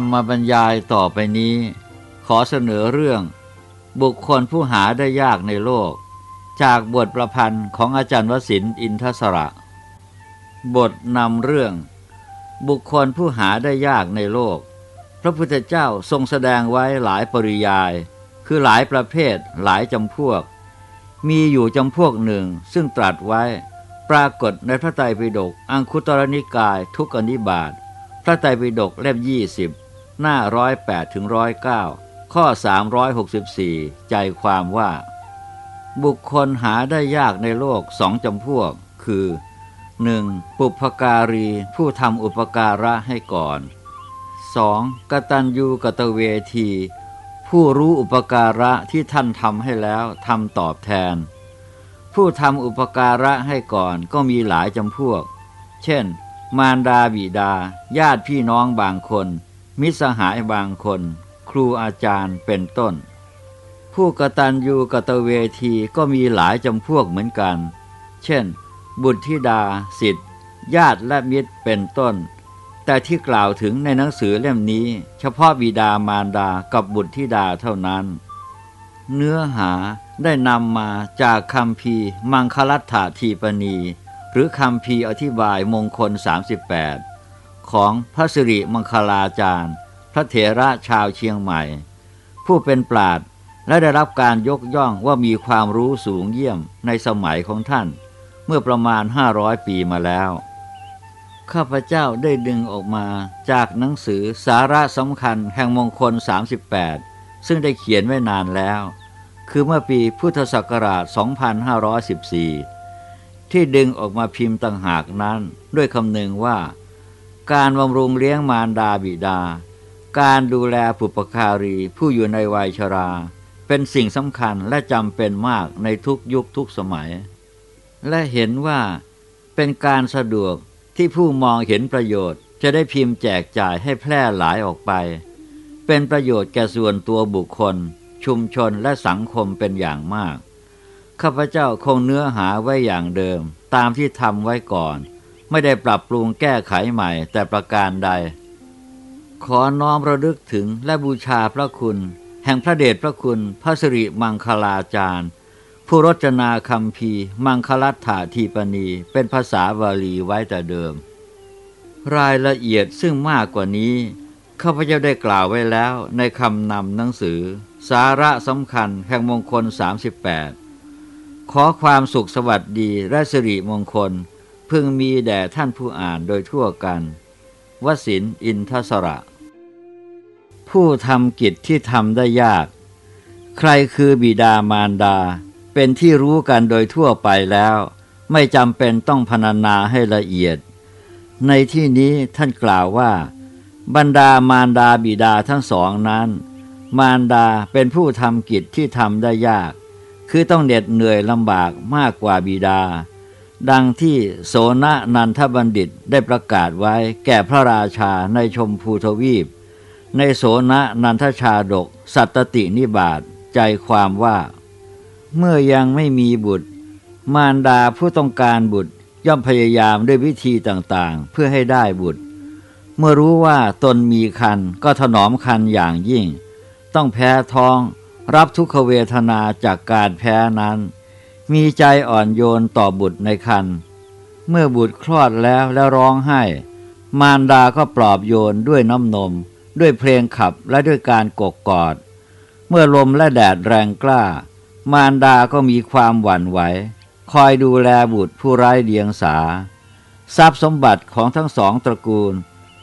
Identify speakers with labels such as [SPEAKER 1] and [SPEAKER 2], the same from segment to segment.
[SPEAKER 1] รรมบรรยายต่อไปนี้ ขอเสนอเรื่อง บุคคลผู้หาได้ยากในโลก จากบทประพันธ์ของอาจารย์วสินอินทศระ บทนำเรื่อง บุคคลผู้หาได้ยากในโลก พระพุทธเจ้าทรงแสดงไว้หลายปริยาย คือหลายประเภทหลายจำพวก มีอยู่จำพวกหนึ่งซึ่งตรัสไว้ปรากฏในพระไตรปิฎกอังคุตรนิกายทุกอนิบาตพระไตรปิฎกเล่มยี่สิบ หน้าร้อยแปดถึงร้อยเก้าข้อ 364 ใจความว่า บุคคลหาได้ยากในโลกสองจำพวก คือ 1. ปุพการีผู้ทำอุปการะให้ก่อน 2. กตัญญูกตเวที ผู้รู้อุปการะที่ท่านทำให้แล้วทำตอบแทน ผู้ทำอุปการะให้ก่อนก็มีหลายจำพวก เช่น มารดาบิดา ญาติพี่น้องบางคน มิสหายบางคน ครูอาจารย์เป็นต้น ผู้กตัญญูกตเวทีก็มีหลายจำพวกเหมือนกัน เช่น บุตรธิดาสิทธิญาติและมิตรเป็นต้น แต่ที่กล่าวถึงในหนังสือเล่มนี้ เฉพาะบิดามารดากับบุตรธิดาเท่านั้น เนื้อหาได้นำมาจากคำพีมังคลัตถาทีปณี หรือคำพีอธิบายมงคล 38 ของพระสิริมังคลาจารย์ พระเถระชาวเชียงใหม่ ผู้เป็นปราดและได้รับการยกย่องว่ามีความรู้สูงเยี่ยมในสมัยของท่าน เมื่อประมาณ 500 ปีมาแล้ว ข้าพเจ้าได้ดึงออกมาจากหนังสือสาระสำคัญแห่งมงคล 38 ซึ่งได้เขียนไว้นานแล้ว คือเมื่อปีพุทธศักราช 2514 ที่ดึงออกมาพิมพ์ต่างหากนั้นด้วยคำนึงว่า การบำรุงเลี้ยงมารดาบิดา การดูแลผู้ปการีผู้อยู่ในวัยชรา เป็นสิ่งสำคัญและจำเป็นมากในทุกยุคทุกสมัย และเห็นว่าเป็นการสะดวกที่ผู้มองเห็นประโยชน์ จะได้พิมพ์แจกจ่ายให้แพร่หลายออกไป เป็นประโยชน์แก่ส่วนตัวบุคคล ชุมชนและสังคมเป็นอย่างมาก ข้าพเจ้าคงเนื้อหาไว้อย่างเดิม ตามที่ทำไว้ก่อน ไม่ได้ปรับปรุงแก้ไขใหม่แต่ประการใด ขอน้อมระลึกถึงและบูชาพระคุณ แห่งพระเดชพระคุณพระสิริมังคลาจารย์ ผู้รจนาคำพีมังคลัตถาทีปณี เป็นภาษาบาลีไว้แต่เดิม รายละเอียดซึ่งมากกว่านี้ข้าพเจ้าได้กล่าวไว้แล้วในคำนำหนังสือ สาระสำคัญแห่งมงคล 38 ขอความสุขสวัสดีและสิริมงคล พึงมีแด่ท่านผู้อ่านโดยทั่วกันวสินอินทศระ ผู้ทำกิจที่ทำได้ยาก ใครคือบิดามารดา เป็นที่รู้กันโดยทั่วไปแล้ว ไม่จำเป็นต้องพรรณนาให้ละเอียด ในที่นี้ท่านกล่าวว่า บรรดามารดาบิดาทั้งสองนั้น มารดาเป็นผู้ทำกิจที่ทำได้ยาก คือต้องเหน็ดเหนื่อยลำบากมากกว่าบิดา ดังที่โสนนันทบัณฑิตได้ประกาศไว้แก่พระราชาในชมพูทวีป ในโสนนันทชาดก สัตตินิบาตใจความว่า เมื่อยังไม่มีบุตร มารดาผู้ต้องการบุตรย่อมพยายามด้วยวิธีต่างๆ เพื่อให้ได้บุตร เมื่อรู้ว่าตนมีคันก็ถนอมคันอย่างยิ่ง ต้องแพ้ท้อง รับทุกขเวทนาจากการแพ้นั้น มีใจอ่อนโยนต่อบุตรในคัน เมื่อบุตรคลอดแล้วแล้วร้องไห้ มารดาก็ปลอบโยนด้วยน้ำนม ด้วยเพลงขับและด้วยการกกกอด เมื่อลมและแดดแรงกล้า มารดาก็มีความหวั่นไหว คอยดูแลบุตรผู้ไร้เดียงสา ทรัพย์สมบัติของทั้งสองตระกูล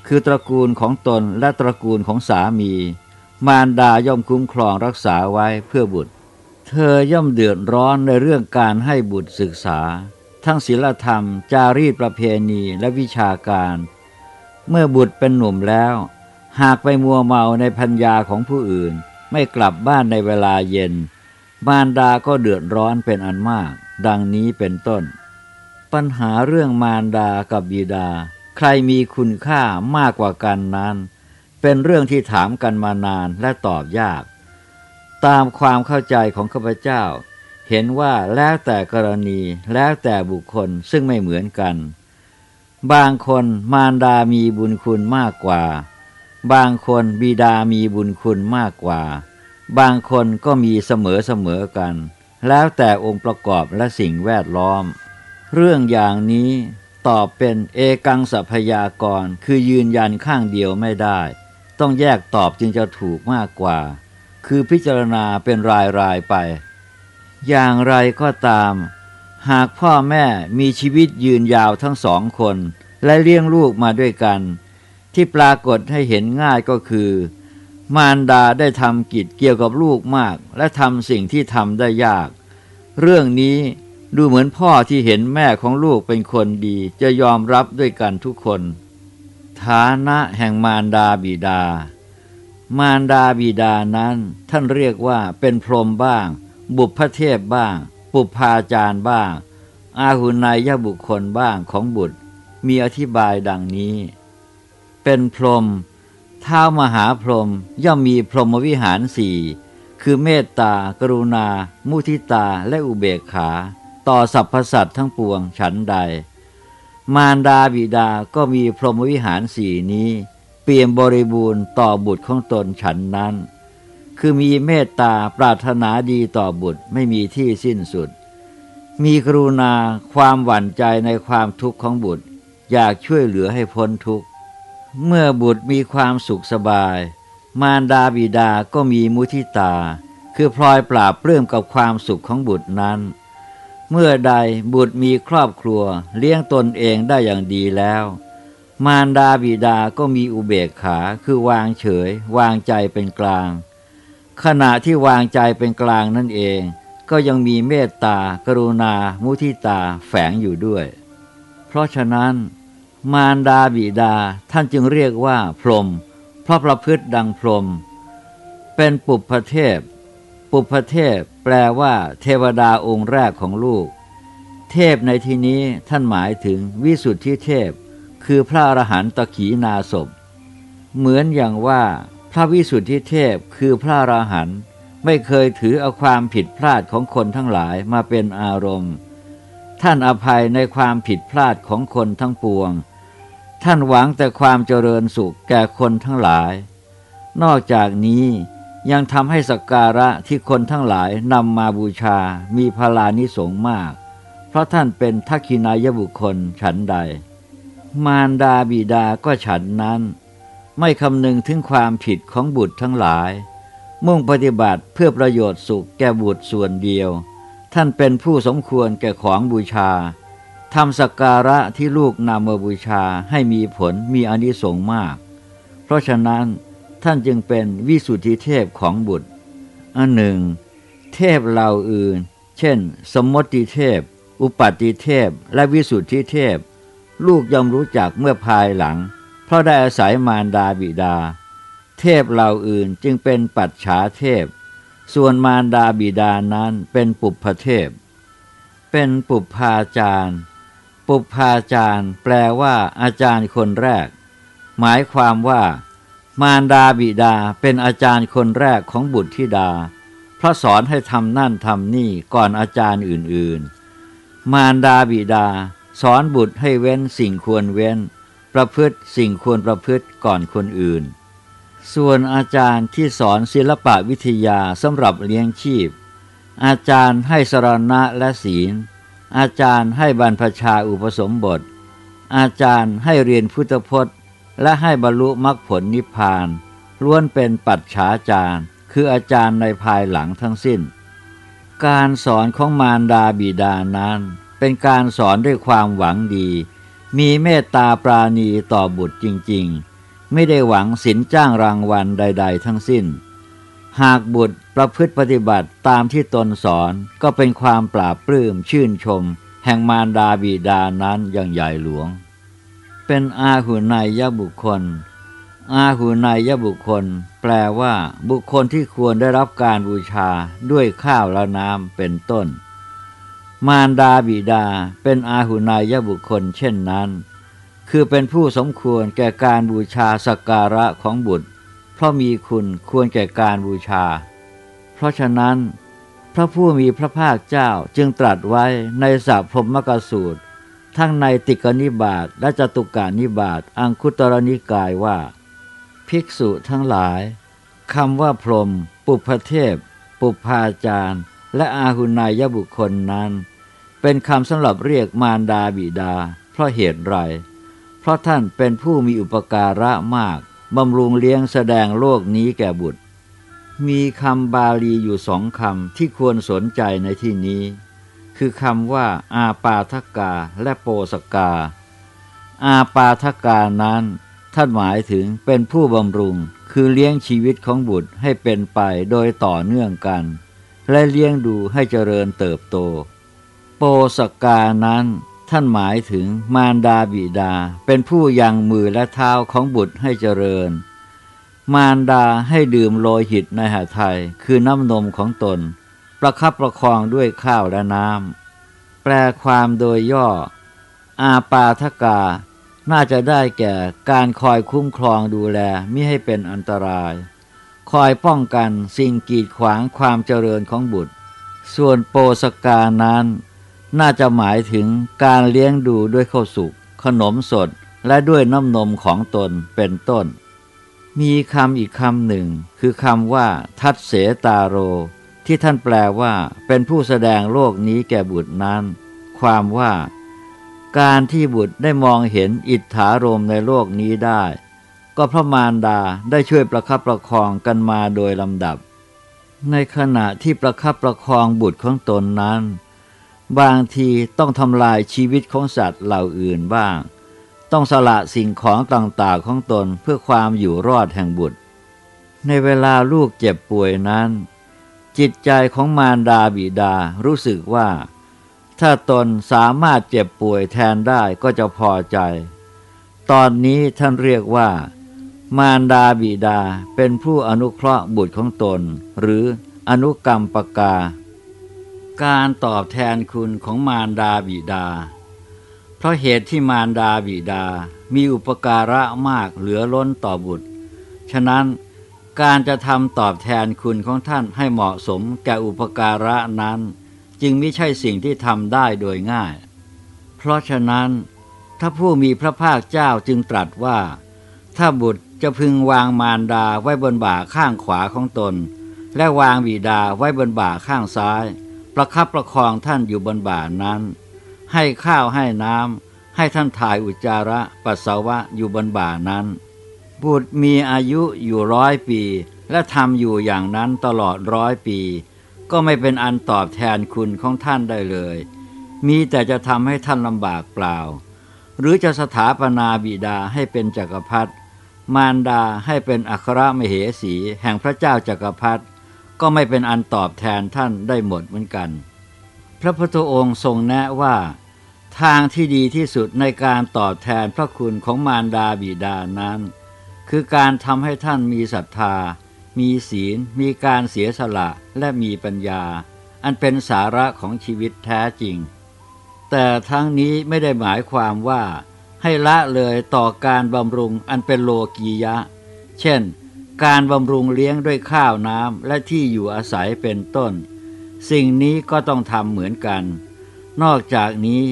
[SPEAKER 1] คือตระกูลของตนและตระกูลของสามี มารดาย่อมคุ้มครองรักษาไว้เพื่อบุตร เธอย่อมเดือดร้อนในเรื่องการให้บุตรศึกษา ทั้งศีลธรรม จารีตประเพณีและวิชาการ เมื่อบุตรเป็นหนุ่มแล้ว หากไปมัวเมาในพัญญาของผู้อื่น ไม่กลับบ้านในเวลาเย็น มารดาก็เดือดร้อนเป็นอันมาก ดังนี้เป็นต้น ปัญหาเรื่องมารดากับบิดา ใครมีคุณค่ามากกว่ากันนั้น เป็นเรื่องที่ถามกันมานานและตอบยาก ตามความเข้าใจของข้าพเจ้า เห็นว่าแล้วแต่กรณีแล้วแต่บุคคลซึ่งไม่เหมือนกัน บางคนมารดามีบุญคุณมากกว่า บางคนบิดามีบุญคุณมากกว่า บางคนก็มีเสมอเสมอกัน แล้วแต่องค์ประกอบและสิ่งแวดล้อม เรื่องอย่างนี้ตอบเป็นเอกังสัพยากร คือยืนยันข้างเดียวไม่ได้ ต้องแยกตอบจึงจะถูกมากกว่า คือพิจารณาเป็นรายรายไป อย่างไรก็ตาม หากพ่อแม่มีชีวิตยืนยาวทั้งสองคน และเลี้ยงลูกมาด้วยกัน ที่ปรากฏให้เห็นง่ายก็คือ มารดาได้ทำกิจเกี่ยวกับลูกมาก และทำสิ่งที่ทำได้ยาก เรื่องนี้ดูเหมือนพ่อที่เห็นแม่ของลูกเป็นคนดี จะยอมรับด้วยกันทุกคน ฐานะแห่งมารดาบิดา มารดาบิดานั้นท่านเรียกว่าเป็นพรหมบ้าง บุพเทพบ้าง ปุพาจารย์บ้าง อาหุนายบุคคลบ้างของบุตร มีอธิบายดังนี้ เป็นพรหมเท้ามหาพรหมย่อมมีพรหมวิหารสี่คือเมตตา กรุณา มุทิตาและอุเบกขา ต่อสรรพสัตว์ทั้งปวงฉันใด มารดาบิดาก็มีพรหมวิหารสี่นี้ ปี่ยมบริบูรณ์ต่อบุตรของตนฉันนั้น คือมีเมตตาปรารถนาดีต่อบุตรไม่มีที่สิ้นสุด มีกรุณาความหวั่นใจในความทุกข์ของบุตร อยากช่วยเหลือให้พ้นทุกข์ เมื่อบุตรมีความสุขสบาย มารดาบิดาก็มีมุทิตา คือพลอยปราบเปลื้มกับความสุขของบุตรนั้น เมื่อใดบุตรมีครอบครัวเลี้ยงตนเองได้อย่างดีแล้ว มารดาบิดาก็มีอุเบกขาคือวางเฉย วางใจเป็นกลาง ขณะที่วางใจเป็นกลางนั่นเอง ก็ยังมีเมตตา กรุณา มุทิตาแฝงอยู่ด้วย เพราะฉะนั้น มารดาบิดาท่านจึงเรียกว่าพรหมเพราะประพฤติดังพรหมเป็นปุพเทพ ปุพเทพแปลว่า เทวดาองค์แรกของลูก เทพในที่นี้ท่านหมายถึงวิสุทธิเทพ คือพระอรหันตขีนาศพ เหมือนอย่างว่าพระวิสุทธิเทพคือพระอรหันต์ไม่เคยถือเอาความผิดพลาดของคนทั้งหลายมาเป็นอารมณ์ ท่านอภัยในความผิดพลาดของคนทั้งปวง ท่านหวังแต่ความเจริญสุขแก่คนทั้งหลาย นอกจากนี้ยังทำให้สักการะที่คนทั้งหลายนำมาบูชามีพลานิสงมาก เพราะท่านเป็นทักขินายบุคคลฉันใด มารดาบิดาก็ฉันนั้น ไม่คำนึงถึงความผิดของบุตรทั้งหลาย มุ่งปฏิบัติเพื่อประโยชน์สุขแก่บุตรส่วนเดียว ท่านเป็นผู้สมควรแก่ของบูชาทำสักการะที่ลูกนำมาบูชาให้มีผลมีอนิสงส์มาก เพราะฉะนั้นท่านจึงเป็นวิสุทธิเทพของบุตร อันหนึ่ง เทพเหล่าอื่น เช่น สมมติเทพ อุปัติเทพ และวิสุทธิเทพ ลูกย่อมรู้จักเมื่อภายหลัง เพราะได้อาศัยมารดาบิดา เทพเหล่าอื่นจึงเป็นปัจฉาเทพ ส่วนมารดาบิดานั้นเป็นปุพเทพ เป็นปุพาจารย์ ปุพาจารย์ แปลว่าอาจารย์คนแรก หมายความว่า มารดาบิดาเป็นอาจารย์คนแรกของบุตรธิดา พระสอนให้ทำนั่นทำนี่ก่อนอาจารย์อื่นๆ มารดาบิดา สอนบุตรให้เว้นสิ่งควรเว้น ประพฤติสิ่งควรประพฤติก่อนคนอื่น ส่วนอาจารย์ที่สอนศิลปะวิทยาสำหรับเลี้ยงชีพ อาจารย์ให้สรณะและศีล อาจารย์ให้บรรพชาอุปสมบท อาจารย์ให้เรียนพุทธพจน์ และให้บรรลุมรรคผลนิพพาน ล้วนเป็นปัจฉาจารย์ คืออาจารย์ในภายหลังทั้งสิ้น การสอนของมารดาบิดานั้น เป็นการสอนด้วยความหวังดี มีเมตตาปราณีต่อบุตรจริงๆ ไม่ได้หวังสินจ้างรางวัลใด ๆ ทั้งสิ้น หากบุตรประพฤติปฏิบัติตามที่ตนสอนก็เป็นความปราบปลื้มชื่นชม แห่งมารดาบิดานั้นอย่างใหญ่หลวง เป็นอาหุนายยบุคคล อาหุนายยบุคคล แปลว่า บุคคลที่ควรได้รับการบูชาด้วยข้าวและน้ำเป็นต้น มารดาบิดาเป็นอาหุนายบุคคลเช่นนั้น คือเป็นผู้สมควรแก่การบูชาสักการะของบุตร เพราะมีคุณควรแก่การบูชา เพราะฉะนั้น พระผู้มีพระภาคเจ้าจึงตรัสไว้ในสัพพมกสูตร ทั้งในติกนิบาตและจตุกานิบาตอังคุตรนิกายว่า ภิกษุทั้งหลายคำว่าพรหมปุพเทพ ปุพาจารย์ และอาหุนายบุคคลนั้น เป็นคำสำหรับเรียกมารดาบิดา เพราะเหตุไร เพราะท่านเป็นผู้มีอุปการะมากบำรุงเลี้ยงแสดงโลกนี้แก่บุตร มีคำบาลีอยู่สองคำที่ควรสนใจในที่นี้ คือคำว่า อาปาทกาและโปสกา อาปาทกานั้น ท่านหมายถึงเป็นผู้บำรุงคือเลี้ยงชีวิตของบุตรให้เป็นไปโดยต่อเนื่องกัน และเลี้ยงดูให้เจริญเติบโต โปสกานั้นท่านหมายถึงมารดาบิดาเป็นผู้ยังมือและเท้าของบุตรให้เจริญ มารดาให้ดื่มโลหิตในหาไทยคือน้ำนมของตน ประคับประคองด้วยข้าวและน้ำแปลความโดยย่อ อาปาทกา น่าจะได้แก่การคอยคุ้มครองดูแลมิให้เป็นอันตราย คอยป้องกันสิ่งกีดขวางความเจริญของบุตร ส่วนโปสกานั้น น่าจะหมายถึงการเลี้ยงดูด้วยข้าวสุกขนมสดและด้วยน้ำนมของตนเป็นต้น มีคำอีกคำหนึ่ง คือคำว่า ทัดเสตาโร ที่ท่านแปลว่า เป็นผู้แสดงโลกนี้แก่บุตรนั้น ความว่า การที่บุตรได้มองเห็นอิทธารมในโลกนี้ได้ ก็พระมารดาได้ช่วยประคับประคองกันมาโดยลำดับ ในขณะที่ประคับประคองบุตรของตนนั้น บางทีต้องทำลายชีวิตของสัตว์เหล่าอื่นบ้าง ต้องสละสิ่งของต่างๆของตนเพื่อความอยู่รอดแห่งบุตร ในเวลาลูกเจ็บป่วยนั้น จิตใจของมารดาบิดารู้สึกว่า ถ้าตนสามารถเจ็บป่วยแทนได้ก็จะพอใจ ตอนนี้ท่านเรียกว่า มารดาบิดาเป็นผู้อนุเคราะห์บุตรของตน หรืออนุกรรมปกา การตอบแทนคุณของมารดาบิดา เพราะเหตุที่มารดาบิดามีอุปการะมากเหลือล้นต่อบุตร ฉะนั้นการจะทำตอบแทนคุณของท่านให้เหมาะสมแก่อุปการะนั้น จึงไม่ใช่สิ่งที่ทำได้โดยง่าย เพราะฉะนั้น ถ้าผู้มีพระภาคเจ้าจึงตรัสว่า ถ้าบุตร จะพึงวางมารดาไว้บนบ่าข้างขวาของตน และวางบิดาไว้บนบ่าข้างซ้าย ประคับประคองท่านอยู่บนบ่านั้น ให้ข้าวให้น้ำให้ท่านถ่ายอุจจาระปัสสาวะอยู่บนบ่านั้น บุตรมีอายุอยู่ร้อยปี และทำอยู่อย่างนั้นตลอดร้อยปี ก็ไม่เป็นอันตอบแทนคุณของท่านได้เลย มีแต่จะทำให้ท่านลำบากเปล่า หรือจะสถาปนาบิดาให้เป็นจักรพรรดิ มารดาให้เป็นอัครมเหสีแห่งพระเจ้าจักรพรรดิก็ไม่เป็นอันตอบแทนท่านได้หมดเหมือนกัน พระพุทธองค์ทรงแนะว่า ทางที่ดีที่สุดในการตอบแทนพระคุณของมารดาบิดานั้น คือการทำให้ท่านมีศรัทธา มีศีล มีการเสียสละและมีปัญญา อันเป็นสาระของชีวิตแท้จริง แต่ทั้งนี้ไม่ได้หมายความว่า ให้ละเลยต่อการบำรุงอันเป็นโลกียะ เช่น การบำรุงเลี้ยงด้วยข้าวน้ำและที่อยู่อาศัยเป็นต้น สิ่งนี้ก็ต้องทำเหมือนกัน นอกจากนี้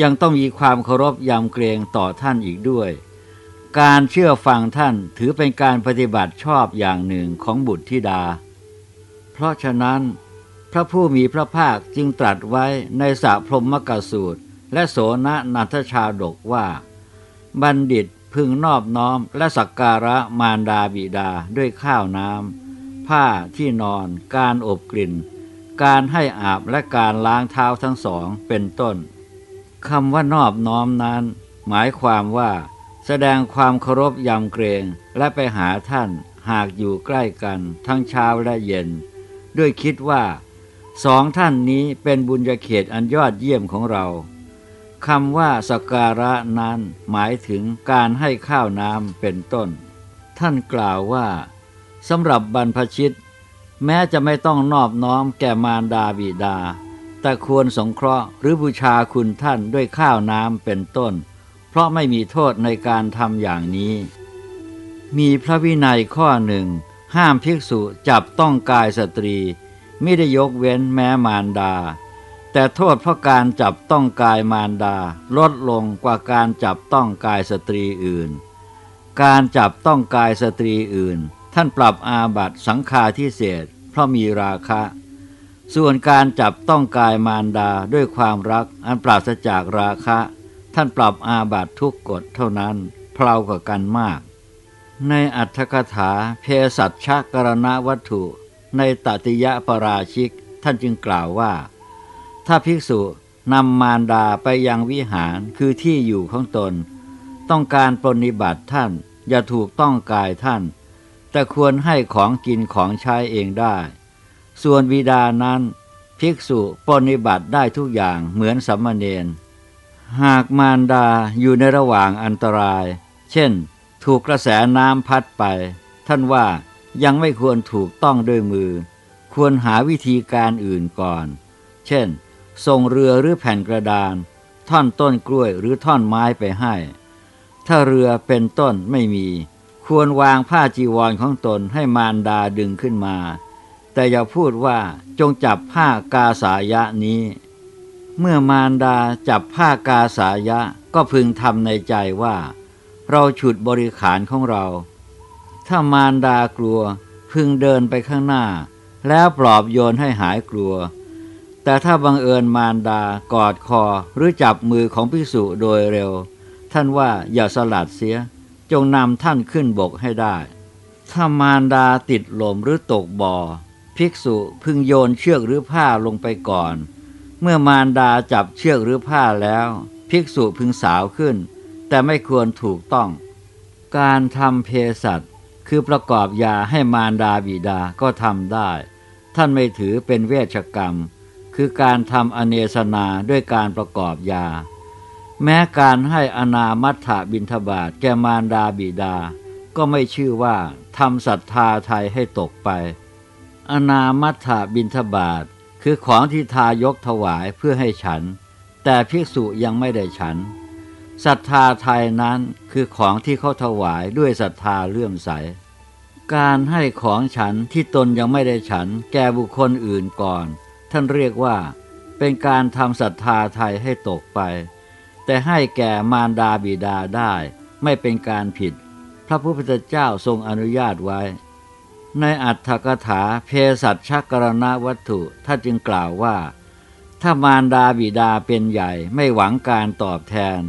[SPEAKER 1] ยังต้องมีความเคารพยำเกรงต่อท่านอีกด้วย การเชื่อฟังท่านถือเป็นการปฏิบัติชอบอย่างหนึ่งของบุตรธิดา เพราะฉะนั้น พระผู้มีพระภาคจึงตรัสไว้ในสะพรมกสูตร และโสนนันทชาดกว่า บัณฑิตพึงนอบน้อมและสักการะมารดาบิดาด้วยข้าวน้ำ ผ้าที่นอน การอบกลิ่น การให้อาบและการล้างเท้าทั้งสองเป็นต้นคำว่านอบน้อมนั้น หมายความว่า แสดงความเคารพยำเกรงและไปหาท่านหากอยู่ใกล้กันทั้งเช้าและเย็น ด้วยคิดว่า สองท่านนี้เป็นบุญญาเขตอันยอดเยี่ยมของเรา คำว่าสการะนั้นหมายถึงการให้ข้าวน้ำเป็นต้น ท่านกล่าวว่าสำหรับบรรพชิต แม้จะไม่ต้องนอบน้อมแก่มารดาบิดา แต่ควรสงเคราะห์หรือบูชาคุณท่านด้วยข้าวน้ำเป็นต้น เพราะไม่มีโทษในการทำอย่างนี้ มีพระวินัยข้อหนึ่ง ห้ามภิกษุจับต้องกายสตรี ไม่ได้ยกเว้นแม้มารดา แต่โทษเพราะการจับต้องกายมารดา ลดลงกว่าการจับต้องกายสตรีอื่น การจับต้องกายสตรีอื่น ท่านปรับอาบัตสังฆาทิเศษเพราะมีราคะ ส่วนการจับต้องกายมารดาด้วยความรักอันปราศจากราคะ ท่านปรับอาบัตทุกกฎเท่านั้นเพลากว่ากันมาก ในอัตถกถาเพสัชชกรณวัตถุ ในตติยะปราชิก ท่านจึงกล่าวว่า ถ้าภิกษุนำมารดาไปยังวิหารคือที่อยู่ของตน ต้องการปรนิบัติท่านอย่าถูกต้องกายท่าน แต่ควรให้ของกินของใช้เองได้ ส่วนบิดานั้น ภิกษุปรนิบัติได้ทุกอย่างเหมือนสัมมาเนนหากมารดาอยู่ในระหว่างอันตราย เช่น ถูกกระแสน้ำพัดไป ท่านว่ายังไม่ควรถูกต้องด้วยมือ ควรหาวิธีการอื่นก่อน เช่น ส่งเรือหรือแผ่นกระดาน ท่อนต้นกล้วยหรือท่อนไม้ไปให้ ถ้าเรือเป็นต้นไม่มี ควรวางผ้าจีวรของตนให้มารดาดึงขึ้นมา แต่อย่าพูดว่าจงจับผ้ากาสายะนี้ เมื่อมารดาจับผ้ากาสายะก็พึงทำในใจว่า เราฉุดบริขารของเรา ถ้ามารดากลัวพึงเดินไปข้างหน้า แล้วปลอบโยนให้หายกลัว แต่ถ้าบังเอิญมารดากอดคอหรือจับมือของภิกษุโดยเร็ว ท่านว่าอย่าสลัดเสีย จงนำท่านขึ้นบกให้ได้ ถ้ามารดาติดลมหรือตกบ่อ ภิกษุพึงโยนเชือกหรือผ้าลงไปก่อน เมื่อมารดาจับเชือกหรือผ้าแล้ว ภิกษุพึงสาวขึ้น แต่ไม่ควรถูกต้อง การทำเพสัตคือประกอบยาให้มารดาบิดาก็ทำได้ ท่านไม่ถือเป็นเวชกรรม คือการทำอเนสนาด้วยการประกอบยา แม้การให้อนามัตถบินทบาทแกมารดาบิดา ก็ไม่ชื่อว่าทำศรัทธาไทยให้ตกไป อนามัตถบินทบาทคือของที่ทายกถวายเพื่อให้ฉัน แต่ภิกษุยังไม่ได้ฉันศรัทธาไทยนั้นคือของที่เขาถวายด้วยศรัทธาเลื่อมใส การให้ของฉันที่ตนยังไม่ได้ฉัน แก่บุคคลอื่นก่อน ท่านเรียกว่า เป็นการทำศรัทธาไทยให้ตกไป แต่ให้แก่มารดาบิดาได้ไม่เป็นการผิด พระพุทธเจ้าทรงอนุญาตไว้ ในอัตถกถาเพสัชชักรณวัตถุท่านจึงกล่าวว่า ถ้ามารดาบิดาเป็นใหญ่ไม่หวังการตอบแทน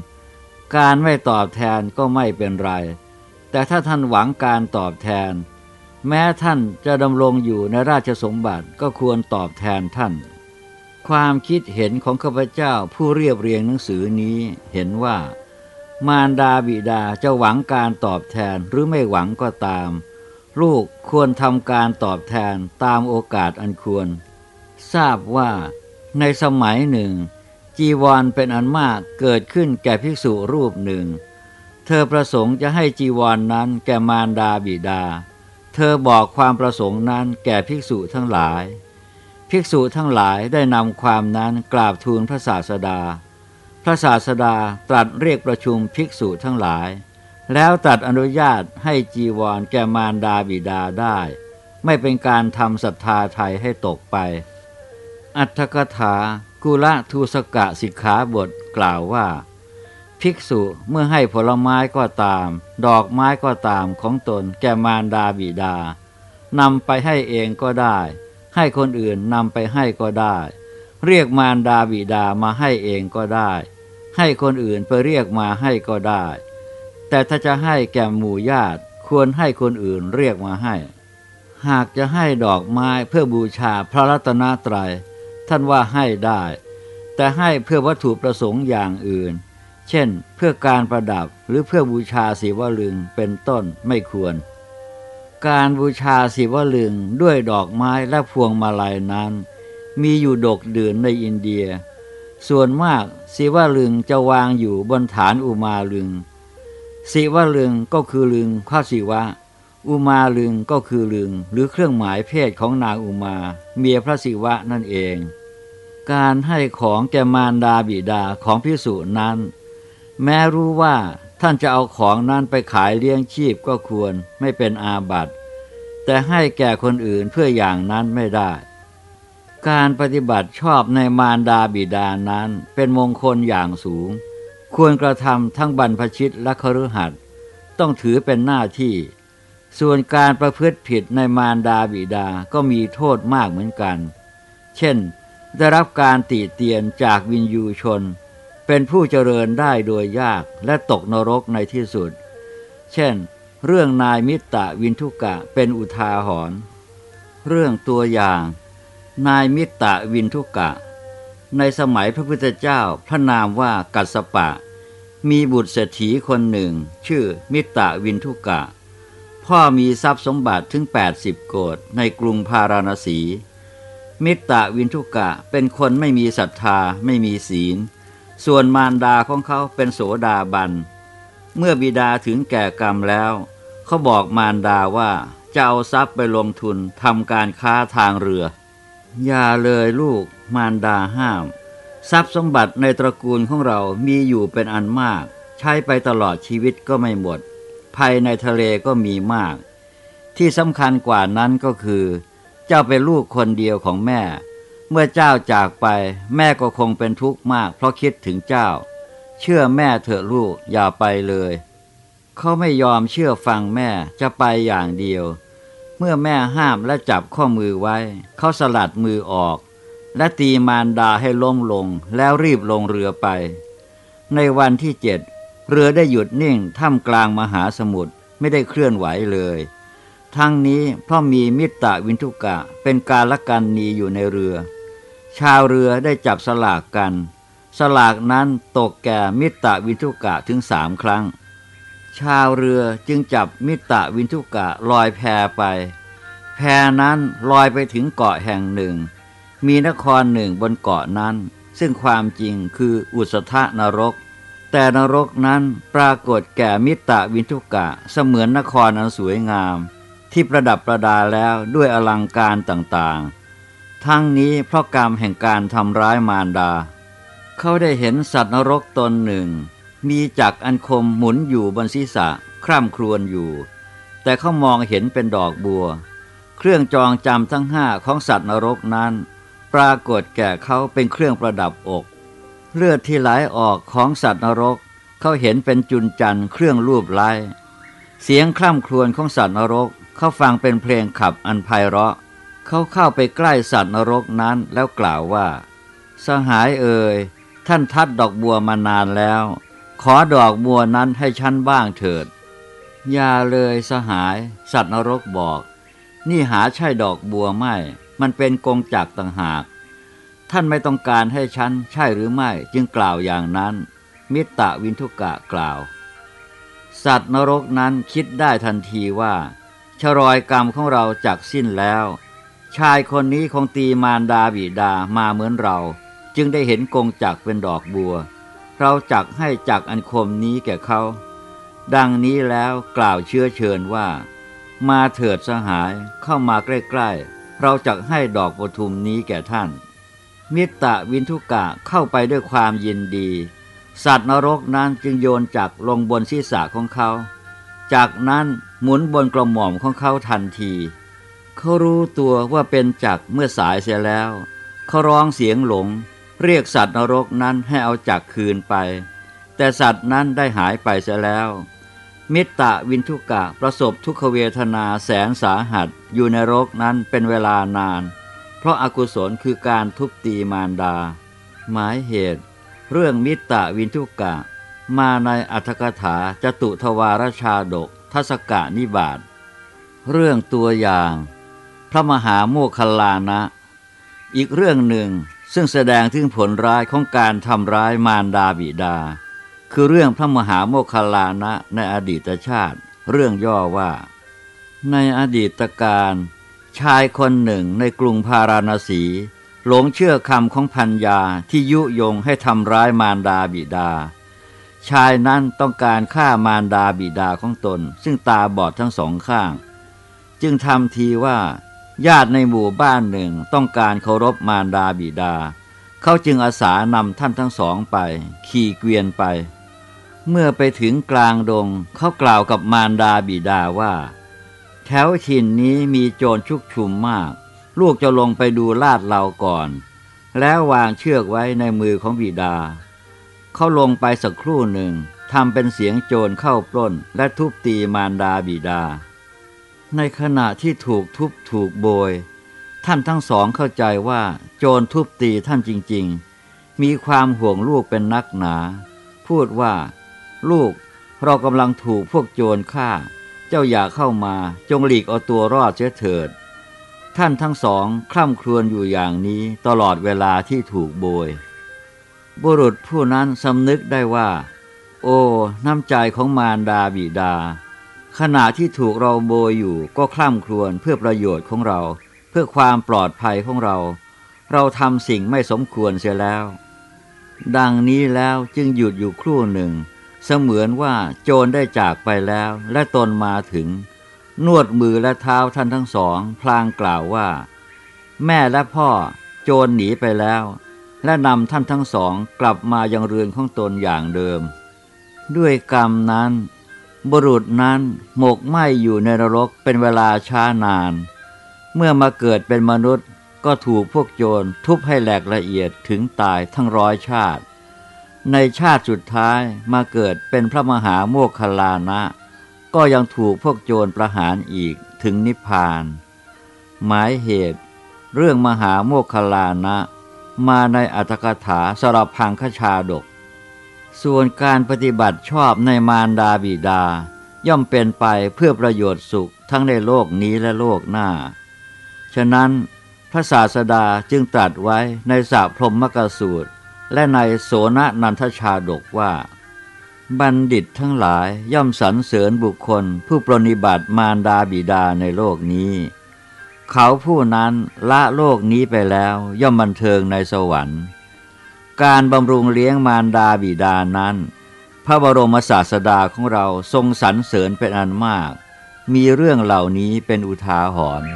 [SPEAKER 1] การไม่ตอบแทนก็ไม่เป็นไร แต่ถ้าท่านหวังการตอบแทน แม้ท่านจะดำรงอยู่ในราชสมบัติก็ควรตอบแทนท่าน ความคิดเห็นของข้าพเจ้าผู้เรียบเรียงหนังสือนี้เห็นว่า มารดาบิดาจะหวังการตอบแทนหรือไม่หวังก็ตาม ลูกควรทำการตอบแทนตามโอกาสอันควร ทราบว่าในสมัยหนึ่ง จีวรเป็นอันมากเกิดขึ้นแก่ภิกษุรูปหนึ่ง เธอประสงค์จะให้จีวรนนั้นแก่มารดาบิดา ธอบอกความประสงค์นั้นแก่ภิกษุทั้งหลาย ภิกษุทั้งหลายได้นำความนั้นกราบทูลพระศาสดา พระศาสดาตรัสเรียกประชุมภิกษุทั้งหลาย แล้วตัดอนุญาตให้จีวรแก่มารดาบิดาได้ ไม่เป็นการทำศรัทธาไทยให้ตกไป อัตถกถากุละทูสกะสิกขาบทกล่าวว่า ภิกษุเมื่อให้ผลไม้ก็ตาม ดอกไม้ก็ตามของตนแก่มารดาบิดานำไปให้เองก็ได้ ให้คนอื่นนำไปให้ก็ได้ เรียกมารดาบิดามาให้เองก็ได้ ให้คนอื่นไปเรียกมาให้ก็ได้ แต่ถ้าจะให้แก่หมู่ญาติควรให้คนอื่นเรียกมาให้ หากจะให้ดอกไม้เพื่อบูชาพระรัตนตรยัยท่านว่าให้ได้ แต่ให้เพื่อวัตถุประสงค์อย่างอื่น เช่น เพื่อการประดับหรือเพื่อบูชาสีวลึงเป็นต้นไม่ควร การบูชาสีวลึงด้วยดอกไม้และพวงมาลัยนั้น มีอยู่ดกเดือนในอินเดีย ส่วนมากสีวลึงจะวางอยู่บนฐานอุมาลึงสีวลึงก็คือลึงข้าสีวะ อุมาลึงก็คือลึง หรือเครื่องหมายเพศของนางอุมา เมียพระศิวะนั่นเอง การให้ของแกมารดาบิดาของพิสุนั้น แม้รู้ว่าท่านจะเอาของนั้นไปขายเลี้ยงชีพก็ควรไม่เป็นอาบัติแต่ให้แก่คนอื่นเพื่ออย่างนั้นไม่ได้ การปฏิบัติชอบในมารดาบิดานั้นเป็นมงคลอย่างสูง ควรกระทำทั้งบรรพชิตและคฤหัสถ์ต้องถือเป็นหน้าที่ ส่วนการประพฤติผิดในมารดาบิดาก็มีโทษมากเหมือนกัน เช่น ได้รับการติเตียนจากวินยูชน เป็นผู้เจริญได้โดยยากและตกนรกในที่สุด เช่น เรื่องนายมิตรวินทุกะเป็นอุทาหรณ์เรื่องตัวอย่าง นายมิตรวินทุกะ ในสมัยพระพุทธเจ้าพระนามว่ากัสปะ มีบุตรเศรษฐีคนหนึ่ง ชื่อมิตรวินทุกะ พ่อมีทรัพย์สมบัติถึง 80 โกดในกรุงพาราณสี มิตรวินทุกะเป็นคนไม่มีศรัทธาไม่มีศีล ส่วนมารดาของเขาเป็นโสดาบัน เมื่อบิดาถึงแก่กรรมแล้ว เขาบอกมารดาว่าจะเอาทรัพย์ไปลงทุนทำการค้าทางเรือ อย่าเลยลูกมารดาห้าม ทรัพย์สมบัติในตระกูลของเรามีอยู่เป็นอันมาก ใช้ไปตลอดชีวิตก็ไม่หมด ภัยในทะเลก็มีมาก ที่สำคัญกว่านั้นก็คือ เจ้าเป็นลูกคนเดียวของแม่ เมื่อเจ้าจากไป แม่ก็คงเป็นทุกข์มาก เพราะคิดถึงเจ้า เชื่อแม่เถอะลูกอย่าไปเลย เขาไม่ยอมเชื่อฟังแม่จะไปอย่างเดียว เมื่อแม่ห้ามและจับข้อมือไว้ เขาสลัดมือออก และตีมารดาให้ล้มลงแล้วรีบลงเรือไป ในวันที่เจ็ดเรือได้หยุดนิ่งท่ามกลางมหาสมุทรไม่ได้เคลื่อนไหวเลย ทั้งนี้เพราะมีมิตรวินทุกะเป็นการละกันนีอยู่ในเรือ ชาวเรือได้จับสลากกัน สลากนั้นตกแก่มิตรวินทุกะถึงสามครั้ง ชาวเรือจึงจับมิตรวินทุกะลอยแพไป แพนั้นลอยไปถึงเกาะแห่งหนึ่ง มีนครหนึ่งบนเกาะนั้น ซึ่งความจริงคืออุสธนรก แต่นรกนั้นปรากฏแก่มิตรวินทุกะเสมือนนครอันสวยงาม ที่ประดับประดาแล้วด้วยอลังการต่างๆ ทั้งนี้เพราะกรรมแห่งการทำร้ายมารดา เขาได้เห็นสัตว์นรกตนหนึ่ง มีจักรอันคมหมุนอยู่บนศีรษะคร่ำครวญอยู่ แต่เขามองเห็นเป็นดอกบัว เครื่องจองจำทั้งห้าของสัตว์นรกนั้น ปรากฏแก่เขาเป็นเครื่องประดับอกเลือดที่ไหลออกของสัตว์นรก เขาเห็นเป็นจุนจันเครื่องรูปไล้เสียงคร่ำครวญของสัตว์นรก เขาฟังเป็นเพลงขับอันไพเราะ เขาเข้าไปใกล้สัตว์นรกนั้นแล้วกล่าวว่า สหายเอ่ยท่านทัดดอกบัวมานานแล้ว ขอดอกบัวนั้นให้ฉันบ้างเถิด อย่าเลยสหาย สัตว์นรกบอก นี่หาใช่ดอกบัวไม่ มันเป็นกงจักต่างหาก ท่านไม่ต้องการให้ฉันใช่หรือไม่จึงกล่าวอย่างนั้น มิตรวินทุกะกล่าว สัตว์นรกนั้นคิดได้ทันทีว่าชรอยกรรมของเราจักสิ้นแล้ว ชายคนนี้คงตีมารดาบิดามาเหมือนเรา จึงได้เห็นกงจักเป็นดอกบัว เราจักให้จักอันคมนี้แก่เขา ดังนี้แล้วกล่าวเชื้อเชิญว่า มาเถิดสหายเข้ามาใกล้ๆ เราจักให้ดอกปทุมนี้แก่ท่าน มิตรวินทุกะเข้าไปด้วยความยินดี สัตว์นรกนั้นจึงโยนจักลงบนศีรษะของเขา จากนั้นหมุนบนกระหม่อมของเขาทันที เขารู้ตัวว่าเป็นจักเมื่อสายเสียแล้ว เขาร้องเสียงหลง เรียกสัตว์นรกนั้นให้เอาจักคืนไป แต่สัตว์นั้นได้หายไปเสียแล้ว มิตรวินทุกะประสบทุกขเวทนาแสนสาหัสอยู่ในรกนั้นเป็นเวลานาน เพราะอากุศลคือการทุบตีมารดา หมายเหตุ เรื่องมิตรวินทุกะ มาในอัธกถาจตุทวารชาดกทัศกะนิบาตเรื่องตัวอย่าง พระมหาโมคคลานะ อีกเรื่องหนึ่งซึ่งแสดงถึงผลร้ายของการทำร้ายมารดาบิดา คือเรื่องพระมหาโมคคัลลานะในอดีตชาติ เรื่องย่อว่า ในอดีตการชายคนหนึ่งในกรุงพาราณสี หลงเชื่อคำของพัญญาที่ยุยงให้ทำร้ายมารดาบิดา ชายนั้นต้องการฆ่ามารดาบิดาของตน ซึ่งตาบอดทั้งสองข้าง จึงทำทีว่า ญาติในหมู่บ้านหนึ่งต้องการเคารพมารดาบิดา เขาจึงอาสานำท่านทั้งสองไป ขี่เกวียนไป เมื่อไปถึงกลางดง เขากล่าวกับมารดาบิดาว่า แถวถิ่นนี้มีโจรชุกชุมมาก ลูกจะลงไปดูลาดเราก่อน แล้ววางเชือกไว้ในมือของบิดา เขาลงไปสักครู่หนึ่งทำเป็นเสียงโจรเข้าปล้นและทุบตีมารดาบิดา ในขณะที่ถูกทุบถูกโบย ท่านทั้งสองเข้าใจว่าโจรทุบตีท่านจริง ๆ มีความห่วงลูกเป็นนักหนา พูดว่า ลูกเรากำลังถูกพวกโจรฆ่า เจ้าอย่าเข้ามาจงหลีกเอาตัวรอดเสียเถิด ท่านทั้งสองคร่ำครวญอยู่อย่างนี้ตลอดเวลาที่ถูกโบย บุรุษผู้นั้นสำนึกได้ว่า โอ้น้ำใจของมารดาบิดา ขณะที่ถูกเราโบยอยู่ก็คร่ำครวญเพื่อประโยชน์ของเรา เพื่อความปลอดภัยของเรา เราทำสิ่งไม่สมควรเสียแล้ว ดังนี้แล้วจึงหยุดอยู่ครู่หนึ่ง เสมือนว่าโจรได้จากไปแล้วและตนมาถึง นวดมือและเท้าท่านทั้งสอง พลางกล่าวว่า แม่และพ่อโจรหนีไปแล้ว และนำท่านทั้งสองกลับมายังเรือนของตนอย่างเดิม ด้วยกรรมนั้น บุรุษนั้นหมกไหมอยู่ในนรกเป็นเวลาช้านาน เมื่อมาเกิดเป็นมนุษย์ก็ถูกพวกโจรทุบให้แหลกละเอียดถึงตายทั้งร้อยชาติ ในชาติสุดท้ายมาเกิดเป็นพระมหาโมคคลานะ ก็ยังถูกพวกโจรประหารอีกถึงนิพพาน หมายเหตุ เรื่องมหาโมคคลลานะ มาในอัตถกถาสรพังคชาดก ส่วนการปฏิบัติชอบในมารดาบิดา ย่อมเป็นไปเพื่อประโยชน์สุขทั้งในโลกนี้และโลกหน้า ฉะนั้นพระศาสดาจึงตรัสไว้ในสาพรหมกสูตร และในโสนนันทชาดกว่า บัณฑิตทั้งหลายย่อมสรรเสริญบุคคลผู้ปรนิบัติมารดาบิดาในโลกนี้ เขาผู้นั้นละโลกนี้ไปแล้วย่อมบันเทิงในสวรรค์ การบำรุงเลี้ยงมารดาบิดานั้น พระบรมศาสดาของเราทรงสรรเสริญเป็นอันมาก มีเรื่องเหล่านี้เป็นอุทาหรณ์